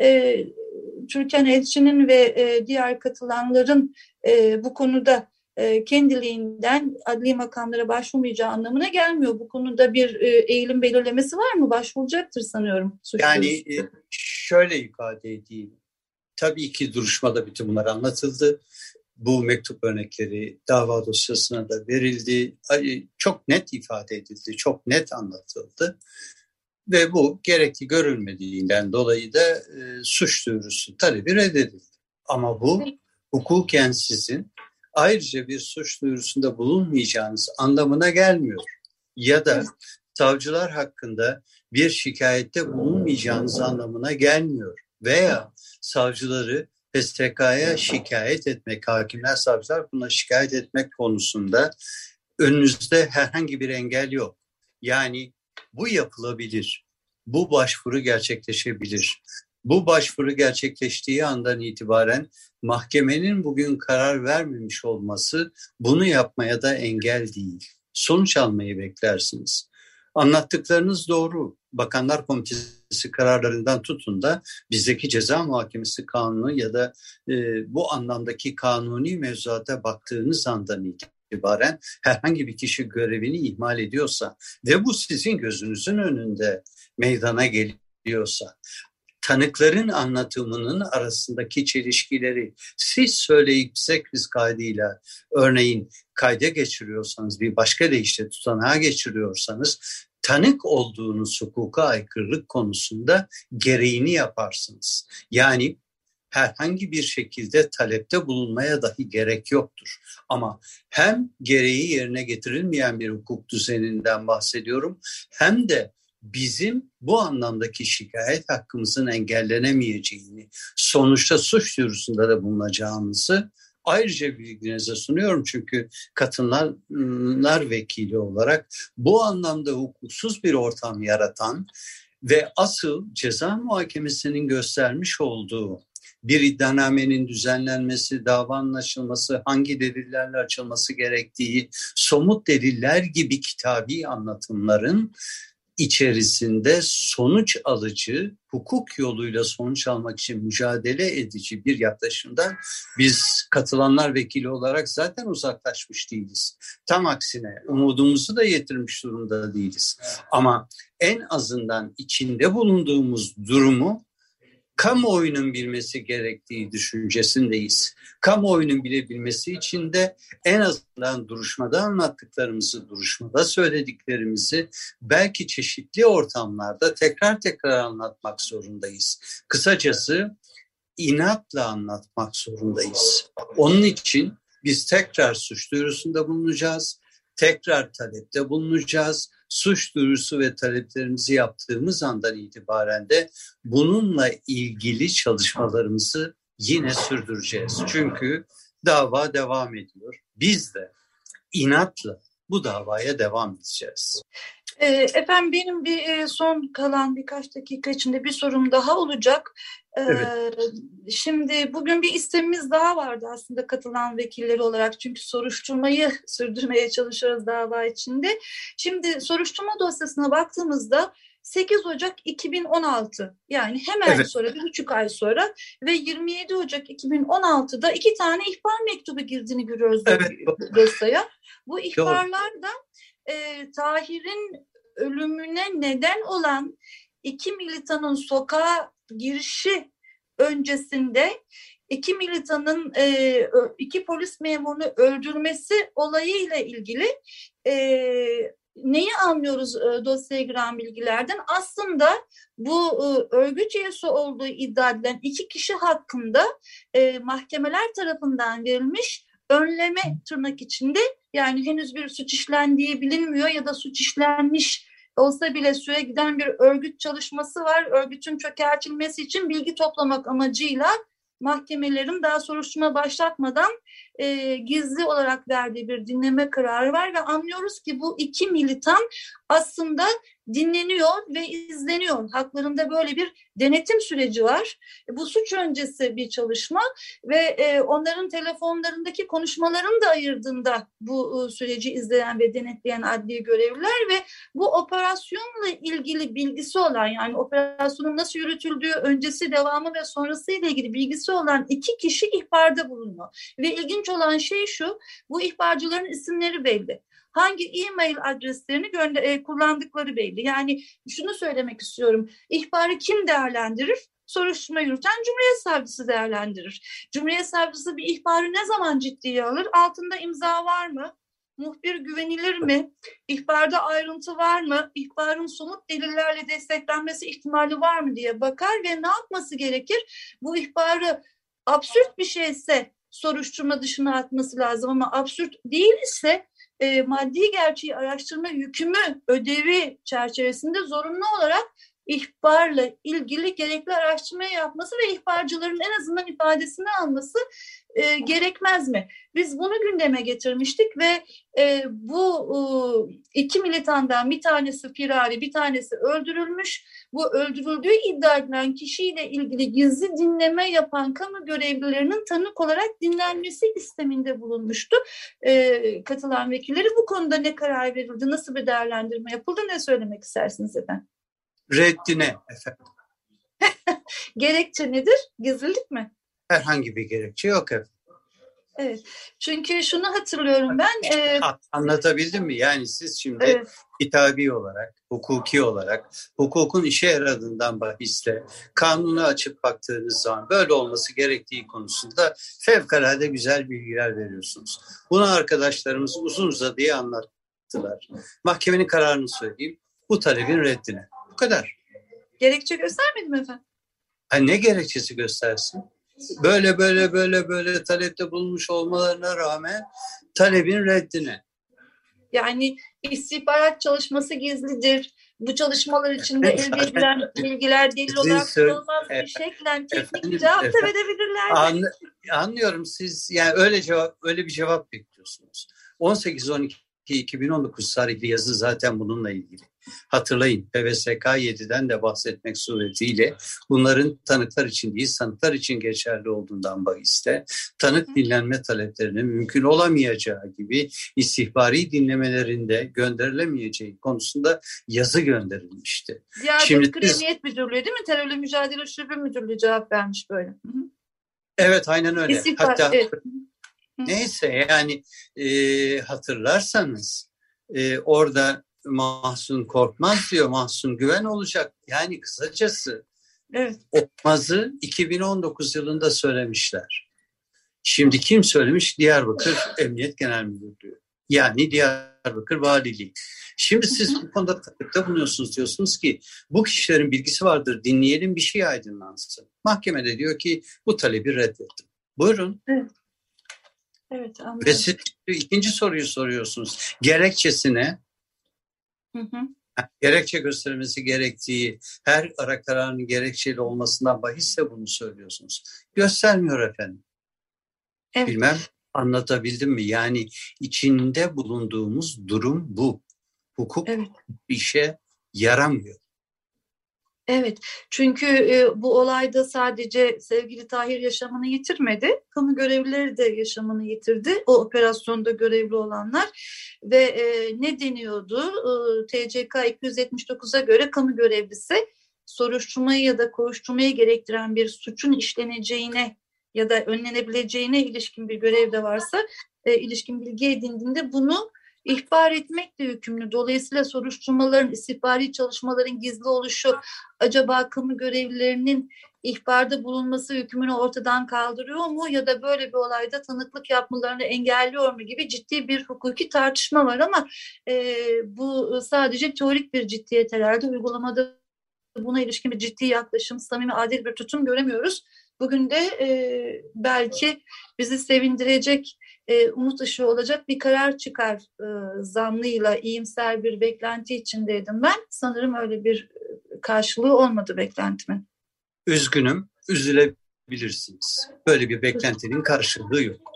Speaker 2: e, Türkan Elçi'nin ve e, diğer katılanların e, bu konuda e, kendiliğinden adli makamlara başvurmayacağı anlamına gelmiyor. Bu konuda bir e, eğilim belirlemesi var mı? Başvuracaktır sanıyorum.
Speaker 3: Yani e, şöyle ifade edeyim. Tabii ki duruşmada bütün bunlar anlatıldı. Bu mektup örnekleri dava dosyasına da verildi. Çok net ifade edildi, çok net anlatıldı. Ve bu gerekli görülmediğinden dolayı da e, suç duyurusu talebi reddedildi. Ama bu hukuken sizin ayrıca bir suç duyurusunda bulunmayacağınız anlamına gelmiyor. Ya da savcılar hakkında bir şikayette bulunmayacağınız anlamına gelmiyor. Veya savcıları PSK'ya şikayet etmek, hakimler, savcılar buna şikayet etmek konusunda önünüzde herhangi bir engel yok. Yani bu yapılabilir. Bu başvuru gerçekleşebilir. Bu başvuru gerçekleştiği andan itibaren mahkemenin bugün karar vermemiş olması bunu yapmaya da engel değil. Sonuç almayı beklersiniz. Anlattıklarınız doğru. Bakanlar Komitesi kararlarından tutun da bizdeki ceza muhakemesi kanunu ya da e, bu anlamdaki kanuni mevzuata baktığınız andan itibaren herhangi bir kişi görevini ihmal ediyorsa ve bu sizin gözünüzün önünde meydana geliyorsa tanıkların anlatımının arasındaki çelişkileri siz söyleyip sekriz kaydıyla örneğin kayda geçiriyorsanız bir başka deyişle tutanağa geçiriyorsanız tanık olduğunuz hukuka aykırılık konusunda gereğini yaparsınız. Yani herhangi bir şekilde talepte bulunmaya dahi gerek yoktur. Ama hem gereği yerine getirilmeyen bir hukuk düzeninden bahsediyorum hem de bizim bu anlamdaki şikayet hakkımızın engellenemeyeceğini, sonuçta suç duyurusunda da bulunacağımızı ayrıca bilginize sunuyorum. Çünkü kadınlar vekili olarak bu anlamda hukuksuz bir ortam yaratan ve asıl ceza muhakemesinin göstermiş olduğu bir iddianamenin düzenlenmesi, davanın açılması, hangi delillerle açılması gerektiği, somut deliller gibi kitabi anlatımların içerisinde sonuç alıcı, hukuk yoluyla sonuç almak için mücadele edici bir yaklaşımdan biz katılanlar vekili olarak zaten uzaklaşmış değiliz. Tam aksine umudumuzu da yetirmiş durumda değiliz. Ama en azından içinde bulunduğumuz durumu kamuoyunun bilmesi gerektiği düşüncesindeyiz. Kamuoyunun bilebilmesi için de en azından duruşmada anlattıklarımızı, duruşmada söylediklerimizi belki çeşitli ortamlarda tekrar tekrar anlatmak zorundayız. Kısacası inatla anlatmak zorundayız. Onun için biz tekrar suç duyurusunda bulunacağız, tekrar talepte bulunacağız suç duyurusu ve taleplerimizi yaptığımız andan itibaren de bununla ilgili çalışmalarımızı yine sürdüreceğiz. Çünkü dava devam ediyor. Biz de inatla bu davaya devam edeceğiz.
Speaker 2: Ee, efendim benim bir e, son kalan birkaç dakika içinde bir sorum daha olacak. Ee, evet. Şimdi bugün bir istemimiz daha vardı aslında katılan vekilleri olarak çünkü soruşturmayı sürdürmeye çalışıyoruz dava içinde. Şimdi soruşturma dosyasına baktığımızda 8 Ocak 2016 yani hemen evet. sonra bir buçuk ay sonra ve 27 Ocak 2016'da iki tane ihbar mektubu girdiğini görüyoruz evet. dosyaya. Bu ihbarlar da e, Tahir'in ölümüne neden olan iki militanın sokağa girişi öncesinde iki militanın e, iki polis memurunu öldürmesi olayıyla ilgili e, neyi anlıyoruz e, dosyaya giren bilgilerden? Aslında bu e, örgüt üyesi olduğu iddia edilen iki kişi hakkında e, mahkemeler tarafından verilmiş önleme tırnak içinde yani henüz bir suç işlendiği bilinmiyor ya da suç işlenmiş olsa bile süre giden bir örgüt çalışması var. Örgütün çökertilmesi için bilgi toplamak amacıyla mahkemelerin daha soruşturma başlatmadan e, gizli olarak verdiği bir dinleme kararı var ve anlıyoruz ki bu iki militan aslında dinleniyor ve izleniyor. Haklarında böyle bir denetim süreci var. Bu suç öncesi bir çalışma ve e, onların telefonlarındaki konuşmaların da ayırdığında bu e, süreci izleyen ve denetleyen adli görevliler ve bu operasyonla ilgili bilgisi olan yani operasyonun nasıl yürütüldüğü öncesi, devamı ve sonrası ile ilgili bilgisi olan iki kişi ihbarda bulunuyor. Ve ilginç olan şey şu, bu ihbarcıların isimleri belli hangi e-mail adreslerini gönder e, kullandıkları belli. Yani şunu söylemek istiyorum. İhbarı kim değerlendirir? Soruşturma yürüten Cumhuriyet Savcısı değerlendirir. Cumhuriyet Savcısı bir ihbarı ne zaman ciddiye alır? Altında imza var mı? Muhbir güvenilir mi? İhbarda ayrıntı var mı? İhbarın somut delillerle desteklenmesi ihtimali var mı diye bakar ve ne yapması gerekir? Bu ihbarı absürt bir şeyse soruşturma dışına atması lazım ama absürt değil ise e, maddi gerçeği araştırma yükümü ödevi çerçevesinde zorunlu olarak ihbarla ilgili gerekli araştırmayı yapması ve ihbarcıların en azından ifadesini alması e, gerekmez mi? Biz bunu gündeme getirmiştik ve e, bu e, iki militandan bir tanesi firari, bir tanesi öldürülmüş. Bu öldürüldüğü iddia edilen kişiyle ilgili gizli dinleme yapan kamu görevlilerinin tanık olarak dinlenmesi isteminde bulunmuştu. E, katılan vekilleri bu konuda ne karar verildi, nasıl bir değerlendirme yapıldı, ne söylemek istersiniz efendim?
Speaker 3: Reddine efendim.
Speaker 2: Gerekçe nedir? Gizlilik mi?
Speaker 3: Herhangi bir gerekçe yok efendim.
Speaker 2: Evet. Çünkü şunu hatırlıyorum ben. E...
Speaker 3: Anlatabildim mi? Yani siz şimdi evet. kitabi olarak, hukuki olarak, hukukun işe yaradığından bahisle kanunu açıp baktığınız zaman böyle olması gerektiği konusunda fevkalade güzel bilgiler veriyorsunuz. Bunu arkadaşlarımız uzun uzadıya anlattılar. Mahkemenin kararını söyleyeyim. Bu talebin reddine kadar.
Speaker 2: Gerekçe göstermedim efendim.
Speaker 3: Ha, ne gerekçesi göstersin? Böyle böyle böyle böyle talepte bulunmuş olmalarına rağmen talebin reddine.
Speaker 2: Yani istihbarat çalışması gizlidir. Bu çalışmalar içinde elde edilen bilgiler delil olarak kullanılmaz bir şeklen teknik cevap da verebilirler. An,
Speaker 3: anlıyorum siz yani öyle cevap öyle bir cevap bekliyorsunuz. 18-12 2019 tarihli yazı zaten bununla ilgili. Hatırlayın PVSK 7'den de bahsetmek suretiyle bunların tanıklar için değil sanıklar için geçerli olduğundan bahiste tanık dinlenme taleplerinin mümkün olamayacağı gibi istihbari dinlemelerinde gönderilemeyeceği konusunda yazı gönderilmişti.
Speaker 2: Diyarbakır biz... Emniyet Müdürlüğü değil mi? Terörle Mücadele Şube Müdürlüğü cevap vermiş böyle.
Speaker 3: Evet aynen öyle. İstihbar, Hatta evet. neyse yani e, hatırlarsanız e, orada Mahsun Korkmaz diyor. Mahsun Güven olacak. Yani kısacası evet. Okmaz'ı 2019 yılında söylemişler. Şimdi kim söylemiş? Diyarbakır Emniyet Genel Müdürlüğü. Yani Diyarbakır Valiliği. Şimdi siz bu konuda talepte bulunuyorsunuz diyorsunuz ki bu kişilerin bilgisi vardır dinleyelim bir şey aydınlansın. Mahkemede diyor ki bu talebi reddettim. Buyurun. Evet. Evet anladım. Ve siz ikinci soruyu soruyorsunuz. Gerekçesine hı hı. gerekçe göstermesi gerektiği her ara kararının gerekçeli olmasından bahisse bunu söylüyorsunuz. Göstermiyor efendim. Evet. Bilmem anlatabildim mi? Yani içinde bulunduğumuz durum bu. Hukuk evet. işe yaramıyor.
Speaker 2: Evet çünkü e, bu olayda sadece sevgili Tahir yaşamını yitirmedi. Kamu görevlileri de yaşamını yitirdi. O operasyonda görevli olanlar ve e, ne deniyordu? E, TCK 279'a göre kamu görevlisi soruşturmayı ya da koşturmayı gerektiren bir suçun işleneceğine ya da önlenebileceğine ilişkin bir görev de varsa e, ilişkin bilgi edindiğinde bunu ihbar etmekle yükümlü. Dolayısıyla soruşturmaların, istihbari çalışmaların gizli oluşu acaba kamu görevlilerinin ihbarda bulunması hükmünü ortadan kaldırıyor mu ya da böyle bir olayda tanıklık yapmalarını engelliyor mu gibi ciddi bir hukuki tartışma var ama e, bu sadece teorik bir ciddiyet herhalde uygulamada buna ilişkin bir ciddi yaklaşım, samimi adil bir tutum göremiyoruz. Bugün de e, belki bizi sevindirecek, e, umut ışığı olacak bir karar çıkar e, zanlıyla iyimser bir beklenti içindeydim ben. Sanırım öyle bir e, karşılığı olmadı beklentimin.
Speaker 3: Üzgünüm, üzülebilirsiniz. Böyle bir beklentinin karşılığı yok.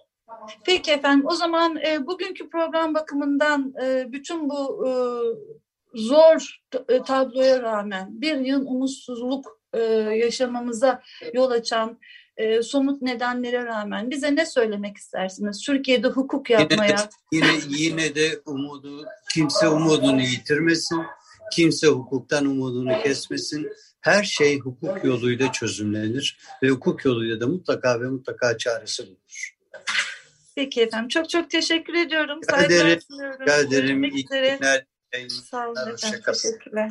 Speaker 2: Peki efendim o zaman e, bugünkü program bakımından e, bütün bu e, zor e, tabloya rağmen bir yıl umutsuzluk e, yaşamamıza yol açan e, somut nedenlere rağmen bize ne söylemek istersiniz? Türkiye'de hukuk yapmaya.
Speaker 3: Yine, yine, yine de umudu, kimse umudunu yitirmesin, kimse hukuktan umudunu kesmesin. Her şey hukuk yoluyla çözümlenir ve hukuk yoluyla da mutlaka ve mutlaka çaresi bulunur.
Speaker 2: Peki efendim. Çok çok teşekkür ediyorum.
Speaker 3: Saygılar sunuyorum. Rica ederim. İyi
Speaker 2: günler. Sağ olun efendim. Teşekkürler.